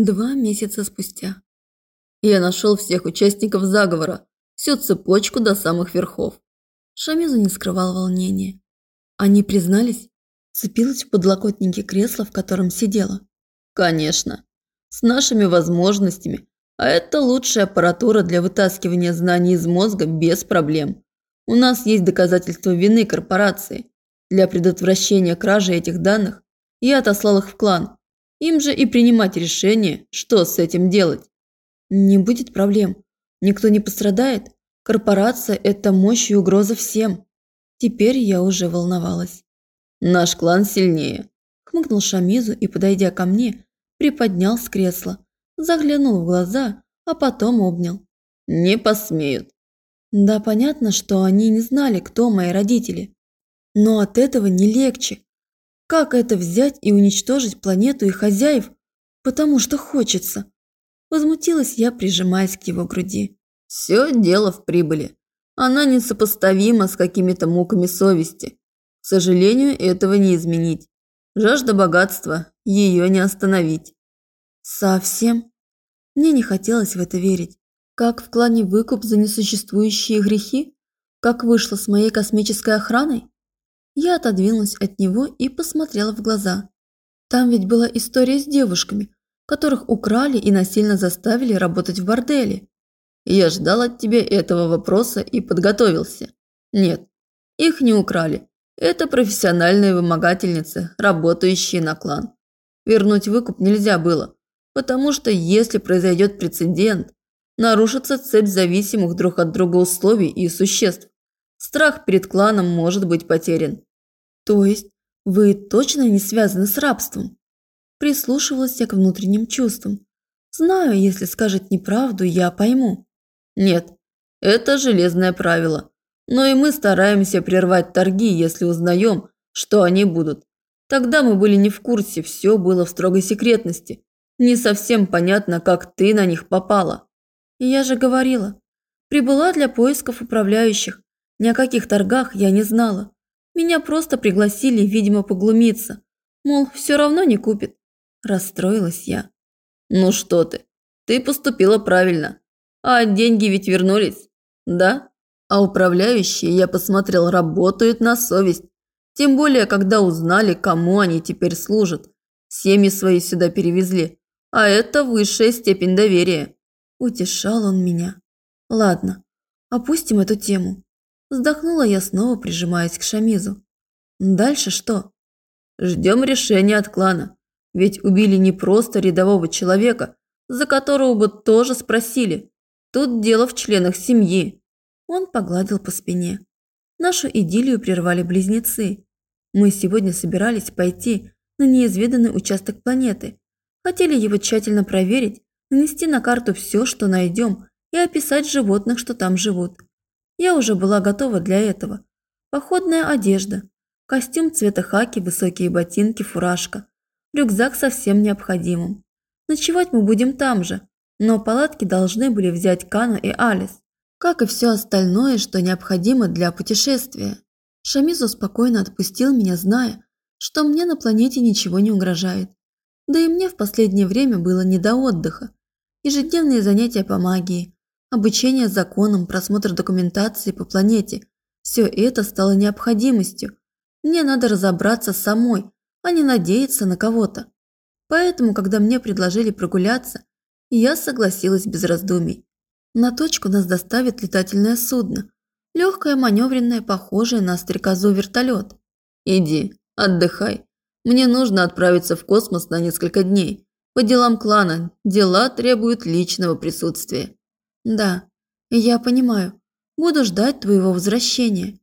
Два месяца спустя. Я нашел всех участников заговора, всю цепочку до самых верхов. Шамизу не скрывал волнения. Они признались? Цепилась в подлокотнике кресла, в котором сидела. Конечно. С нашими возможностями. А это лучшая аппаратура для вытаскивания знаний из мозга без проблем. У нас есть доказательства вины корпорации. Для предотвращения кражи этих данных я отослал их в клан. Им же и принимать решение, что с этим делать. Не будет проблем. Никто не пострадает. Корпорация – это мощь и угроза всем. Теперь я уже волновалась. Наш клан сильнее. Хмыкнул Шамизу и, подойдя ко мне, приподнял с кресла, заглянул в глаза, а потом обнял. Не посмеют. Да, понятно, что они не знали, кто мои родители. Но от этого не легче. Как это взять и уничтожить планету и хозяев, потому что хочется? Возмутилась я, прижимаясь к его груди. Все дело в прибыли. Она несопоставима с какими-то муками совести. К сожалению, этого не изменить. Жажда богатства, ее не остановить. Совсем? Мне не хотелось в это верить. Как в клане выкуп за несуществующие грехи? Как вышло с моей космической охраной? Я отодвинулась от него и посмотрела в глаза. Там ведь была история с девушками, которых украли и насильно заставили работать в борделе. Я ждал от тебя этого вопроса и подготовился. Нет, их не украли. Это профессиональные вымогательницы, работающие на клан. Вернуть выкуп нельзя было, потому что если произойдет прецедент, нарушится цепь зависимых друг от друга условий и существ. Страх перед кланом может быть потерян. То есть вы точно не связаны с рабством? Прислушивалась я к внутренним чувствам. Знаю, если скажет неправду, я пойму. Нет, это железное правило. Но и мы стараемся прервать торги, если узнаем, что они будут. Тогда мы были не в курсе, все было в строгой секретности. Не совсем понятно, как ты на них попала. И я же говорила. Прибыла для поисков управляющих. Ни о каких торгах я не знала. Меня просто пригласили, видимо, поглумиться. Мол, все равно не купит. Расстроилась я. Ну что ты, ты поступила правильно. А деньги ведь вернулись, да? А управляющие, я посмотрел, работают на совесть. Тем более, когда узнали, кому они теперь служат. Семьи свои сюда перевезли. А это высшая степень доверия. Утешал он меня. Ладно, опустим эту тему. Вздохнула я снова, прижимаясь к Шамизу. Дальше что? Ждем решения от клана. Ведь убили не просто рядового человека, за которого бы тоже спросили. Тут дело в членах семьи. Он погладил по спине. Нашу идиллию прервали близнецы. Мы сегодня собирались пойти на неизведанный участок планеты. Хотели его тщательно проверить, нанести на карту все, что найдем, и описать животных, что там живут. Я уже была готова для этого. Походная одежда, костюм цвета хаки, высокие ботинки, фуражка, рюкзак со всем необходимым. Ночевать мы будем там же, но палатки должны были взять Кана и Алис, как и все остальное, что необходимо для путешествия. Шамизу спокойно отпустил меня, зная, что мне на планете ничего не угрожает. Да и мне в последнее время было не до отдыха. Ежедневные занятия по магии, обучение законам, просмотр документации по планете – все это стало необходимостью. Мне надо разобраться самой, а не надеяться на кого-то. Поэтому, когда мне предложили прогуляться, я согласилась без раздумий. На точку нас доставит летательное судно, легкое, маневренное, похожее на стрекозу вертолет. Иди, отдыхай. Мне нужно отправиться в космос на несколько дней. По делам клана дела требуют личного присутствия. Да, я понимаю. Буду ждать твоего возвращения.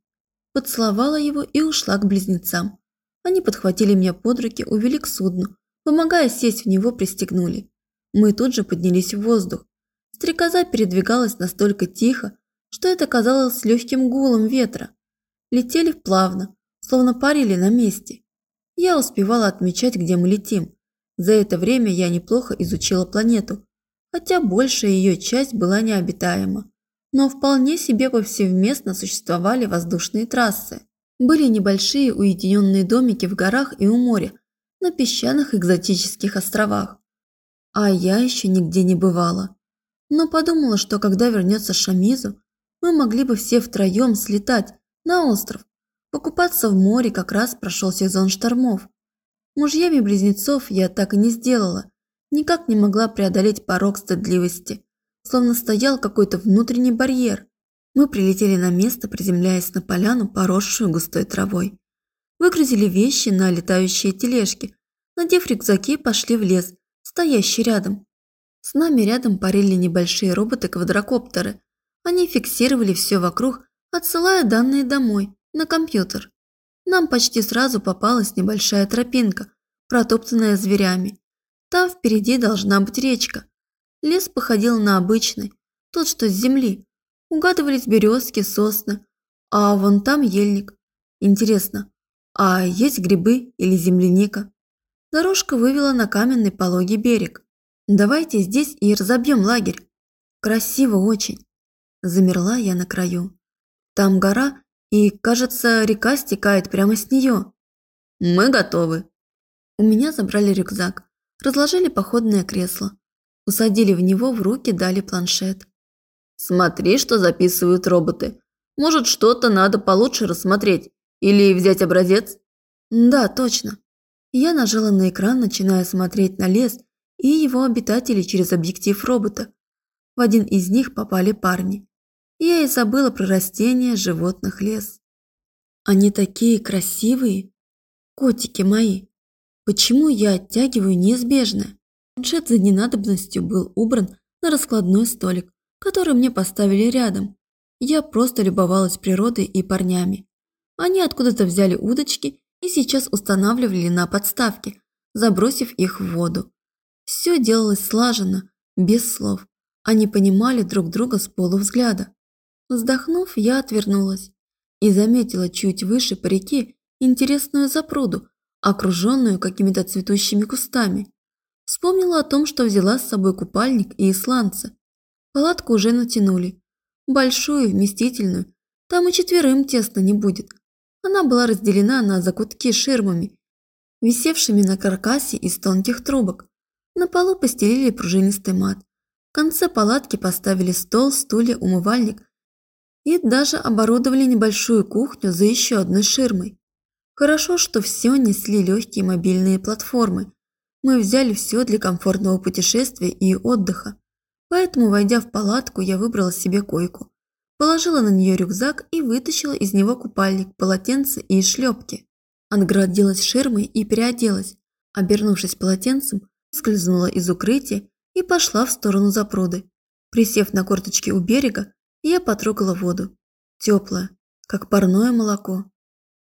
Поцеловала его и ушла к близнецам. Они подхватили меня под руки, увели к судну, помогая сесть в него, пристегнули. Мы тут же поднялись в воздух. Стрекоза передвигалась настолько тихо, что это казалось легким гулом ветра. Летели плавно, словно парили на месте. Я успевала отмечать, где мы летим. За это время я неплохо изучила планету, хотя большая ее часть была необитаема. Но вполне себе повсеместно существовали воздушные трассы. Были небольшие уединенные домики в горах и у моря, на песчаных экзотических островах. а я еще нигде не бывала. Но подумала, что когда вернется Шамизу, мы могли бы все втроем слетать на остров. Покупаться в море как раз прошел сезон штормов. Мужьями близнецов я так и не сделала, никак не могла преодолеть порог стыдливости, словно стоял какой-то внутренний барьер. Мы прилетели на место, приземляясь на поляну, поросшую густой травой. Выгрузили вещи на летающие тележки, надев рюкзаки, пошли в лес, стоящий рядом. С нами рядом парили небольшие роботы-квадрокоптеры. Они фиксировали все вокруг, отсылая данные домой, на компьютер. Нам почти сразу попалась небольшая тропинка, протоптанная зверями. Там впереди должна быть речка. Лес походил на обычный, тот, что с земли. Угадывались березки, сосны, а вон там ельник. Интересно, а есть грибы или земляника? Дорожка вывела на каменный пологий берег. Давайте здесь и разобьем лагерь. Красиво очень. Замерла я на краю. Там гора, и, кажется, река стекает прямо с нее. Мы готовы. У меня забрали рюкзак, разложили походное кресло, усадили в него, в руки дали планшет. Смотри, что записывают роботы. Может, что-то надо получше рассмотреть или взять образец? Да, точно. Я нажала на экран, начиная смотреть на лес и его обитателей через объектив робота. В один из них попали парни. Я и забыла про растения, животных, лес. Они такие красивые. Котики мои. Почему я оттягиваю неизбежное? Джет за ненадобностью был убран на раскладной столик, который мне поставили рядом. Я просто любовалась природой и парнями. Они откуда-то взяли удочки и сейчас устанавливали на подставке, забросив их в воду. Все делалось слаженно, без слов. Они понимали друг друга с полувзгляда. Вздохнув, я отвернулась и заметила чуть выше по реке интересную запруду, окруженную какими-то цветущими кустами. Вспомнила о том, что взяла с собой купальник и исландца. Палатку уже натянули. Большую, вместительную. Там и четверым тесно не будет. Она была разделена на закутки ширмами, висевшими на каркасе из тонких трубок. На полу постелили пружинистый мат. В конце палатки поставили стол, стулья, умывальник и даже оборудовали небольшую кухню за еще одной ширмой. Хорошо, что все несли легкие мобильные платформы. Мы взяли все для комфортного путешествия и отдыха. Поэтому, войдя в палатку, я выбрала себе койку. Положила на нее рюкзак и вытащила из него купальник, полотенце и шлепки. Отгородилась ширмой и переоделась. Обернувшись полотенцем, скользнула из укрытия и пошла в сторону запруды. Присев на корточки у берега, я потрогала воду. Теплая, как парное молоко.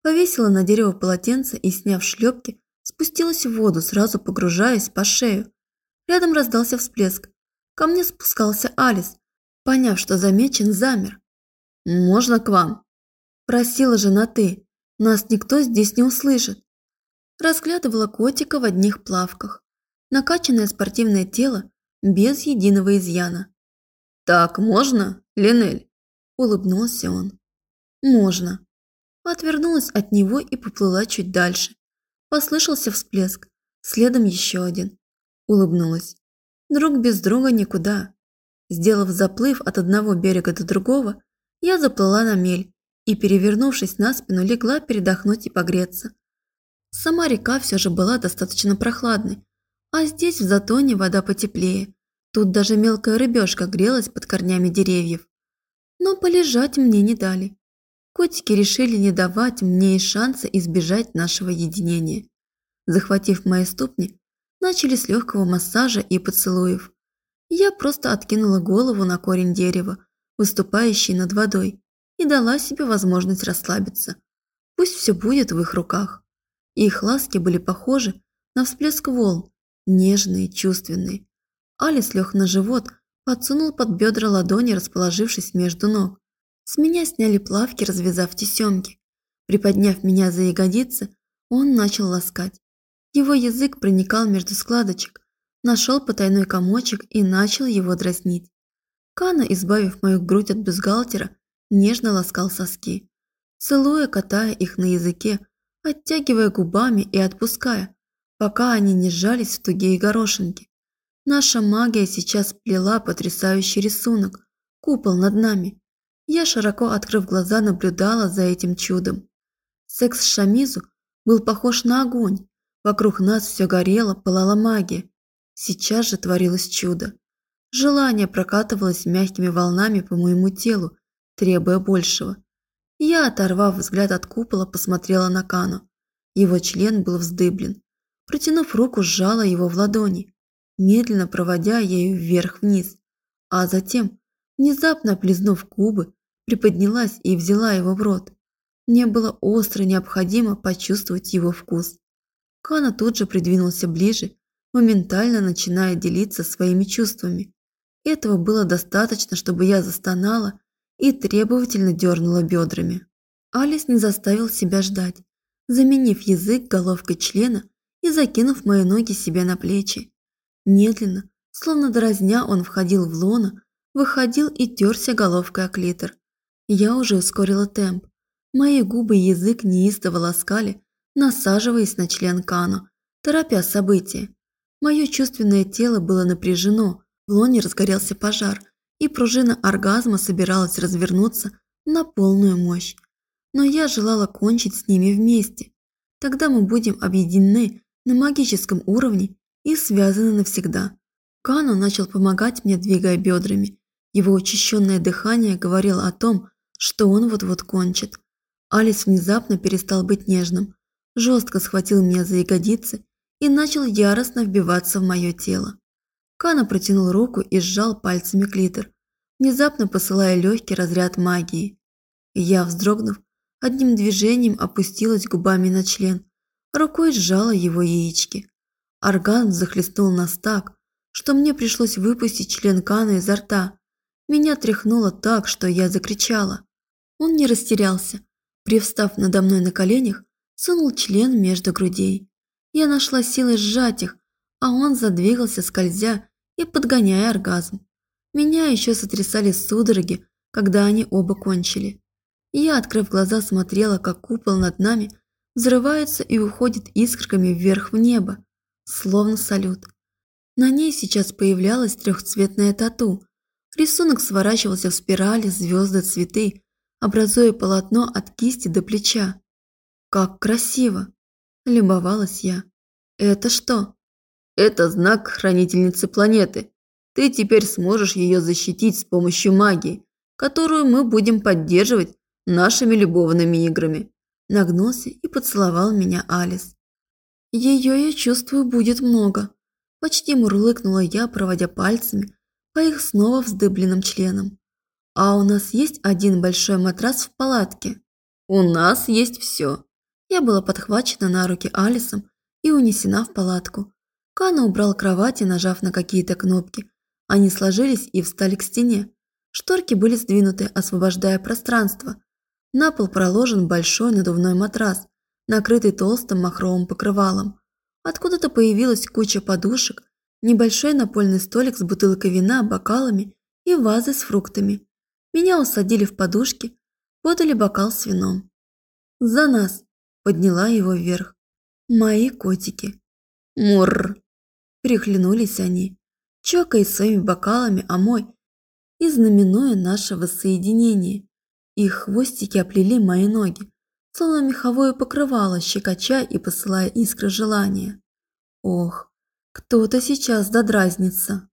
Повесила на дерево полотенце и, сняв шлепки, спустилась в воду, сразу погружаясь по шею. Рядом раздался всплеск. Ко мне спускался Алис. Поняв, что замечен, замер. «Можно к вам?» Просила жена ты. Нас никто здесь не услышит. Разглядывала котика в одних плавках накачанное спортивное тело без единого изъяна. «Так можно, Линель?» – улыбнулся он. «Можно». Отвернулась от него и поплыла чуть дальше. Послышался всплеск, следом еще один. Улыбнулась. Друг без друга никуда. Сделав заплыв от одного берега до другого, я заплыла на мель и, перевернувшись на спину, легла передохнуть и погреться. Сама река все же была достаточно прохладной, а здесь в затоне вода потеплее. Тут даже мелкая рыбешка грелась под корнями деревьев. Но полежать мне не дали. Котики решили не давать мне и шанса избежать нашего единения. Захватив мои ступни, начали с легкого массажа и поцелуев. Я просто откинула голову на корень дерева, выступающий над водой, и дала себе возможность расслабиться. Пусть все будет в их руках. Их ласки были похожи на всплеск волн, нежные, чувственные. Алис лег на живот, подсунул под бедра ладони, расположившись между ног. С меня сняли плавки, развязав тесемки. Приподняв меня за ягодицы, он начал ласкать. Его язык проникал между складочек, нашел потайной комочек и начал его дразнить. Кана, избавив мою грудь от бюстгальтера, нежно ласкал соски, целуя, катая их на языке, оттягивая губами и отпуская, пока они не сжались в тугие горошинки. Наша магия сейчас плела потрясающий рисунок, купол над нами. Я, широко открыв глаза, наблюдала за этим чудом. Секс Шамизу был похож на огонь. Вокруг нас все горело, пылала магия. Сейчас же творилось чудо. Желание прокатывалось мягкими волнами по моему телу, требуя большего. Я, оторвав взгляд от купола, посмотрела на Кану. Его член был вздыблен. Протянув руку, сжала его в ладони, медленно проводя ею вверх-вниз. А затем, внезапно облизнув губы, приподнялась и взяла его в рот. Мне было остро необходимо почувствовать его вкус. Кана тут же придвинулся ближе, моментально начиная делиться своими чувствами. Этого было достаточно, чтобы я застонала и требовательно дернула бедрами. Алис не заставил себя ждать, заменив язык головкой члена и закинув мои ноги себе на плечи. Медленно, словно дразня, он входил в лоно, выходил и терся головкой о клитор. Я уже ускорила темп. Мои губы и язык неистово ласкали, насаживаясь на член Кано, торопя события. Мое чувственное тело было напряжено, в лоне разгорелся пожар, и пружина оргазма собиралась развернуться на полную мощь. Но я желала кончить с ними вместе. Тогда мы будем объединены на магическом уровне и связаны навсегда. Кано начал помогать мне, двигая бедрами. Его учащенное дыхание говорило о том, что он вот-вот кончит. Алис внезапно перестал быть нежным, жестко схватил меня за ягодицы и начал яростно вбиваться в мое тело. Кана протянул руку и сжал пальцами клитор, внезапно посылая легкий разряд магии. Я, вздрогнув, одним движением опустилась губами на член, рукой сжала его яички. Орган захлестнул нас так, что мне пришлось выпустить член Кана изо рта. Меня тряхнуло так, что я закричала. Он не растерялся. Привстав надо мной на коленях, сунул член между грудей. Я нашла силы сжать их, а он задвигался, скользя и подгоняя оргазм. Меня еще сотрясали судороги, когда они оба кончили. Я, открыв глаза, смотрела, как купол над нами взрывается и уходит искрками вверх в небо, словно салют. На ней сейчас появлялась трехцветная тату. Рисунок сворачивался в спирали звезды цветы, образуя полотно от кисти до плеча. «Как красиво!» – любовалась я. «Это что?» Это знак хранительницы планеты. Ты теперь сможешь ее защитить с помощью магии, которую мы будем поддерживать нашими любовными играми. Нагнулся и поцеловал меня Алис. Ее, я чувствую, будет много. Почти мурлыкнула я, проводя пальцами по их снова вздыбленным членам. А у нас есть один большой матрас в палатке. У нас есть все. Я была подхвачена на руки Алисом и унесена в палатку, Кана убрал кровати, нажав на какие-то кнопки. Они сложились и встали к стене. Шторки были сдвинуты, освобождая пространство. На пол проложен большой надувной матрас, накрытый толстым махровым покрывалом. Откуда-то появилась куча подушек, небольшой напольный столик с бутылкой вина, бокалами и вазой с фруктами. Меня усадили в подушки, подали бокал с вином. «За нас!» – подняла его вверх. «Мои котики!» «Мурр!» Перехлинулись они, чокаясь своими бокалами о мой и знаменуя наше воссоединение. Их хвостики оплели мои ноги, словно меховое покрывало, щекоча и посылая искры желания. Ох, кто-то сейчас додразнится.